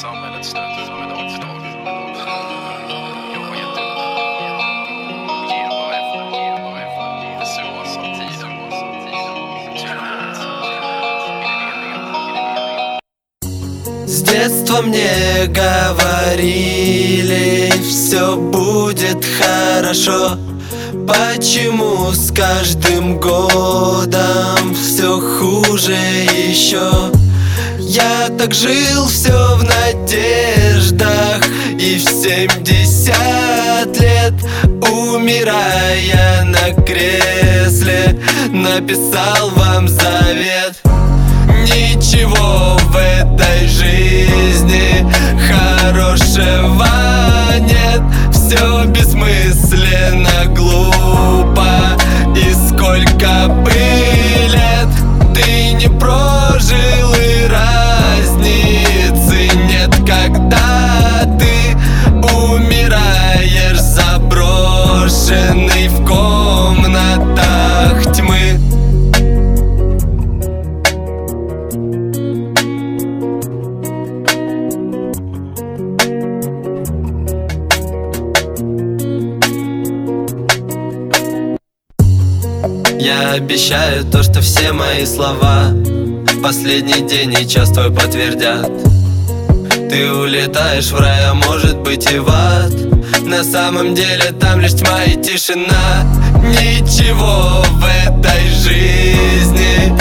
samhället stöter som en åtstart. Jobba jättehårt. Ge bara efter, ge bara efter. Det är så som tiden går. Tyvärr. I det meningen. С детства мне говорили, все будет хорошо Почему с каждым годом все хуже еще? Я так жил все в надеждах И в семьдесят лет, умирая на кресле Написал вам завет. Ничего в этой жизни Я обещаю то, что все мои слова В последний день и час твой подтвердят. Ты улетаешь в рай, а может быть и в ад. На самом деле там лишь тьма и тишина. Ничего в этой жизни